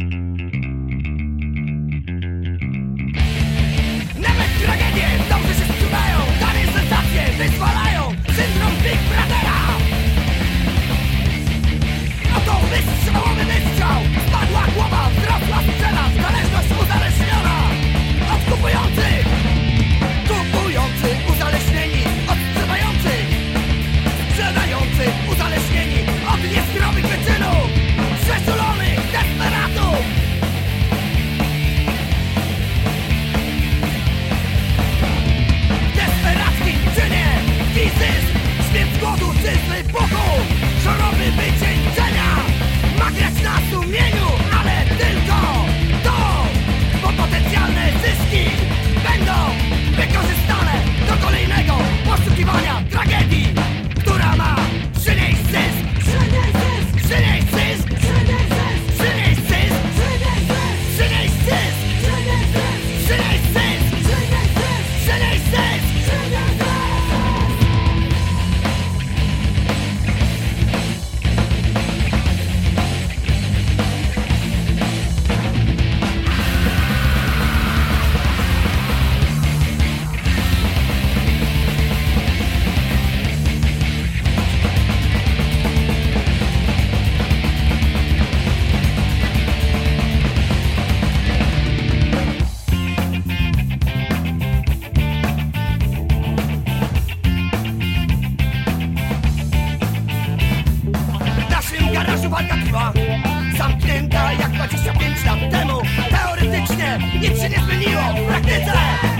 Mm-hmm. ojczyzny buchu Szorowy wycieńczenia Ma grać na sumieniu 25 lat temu. Teoretycznie nic się nie zmieniło w praktyce.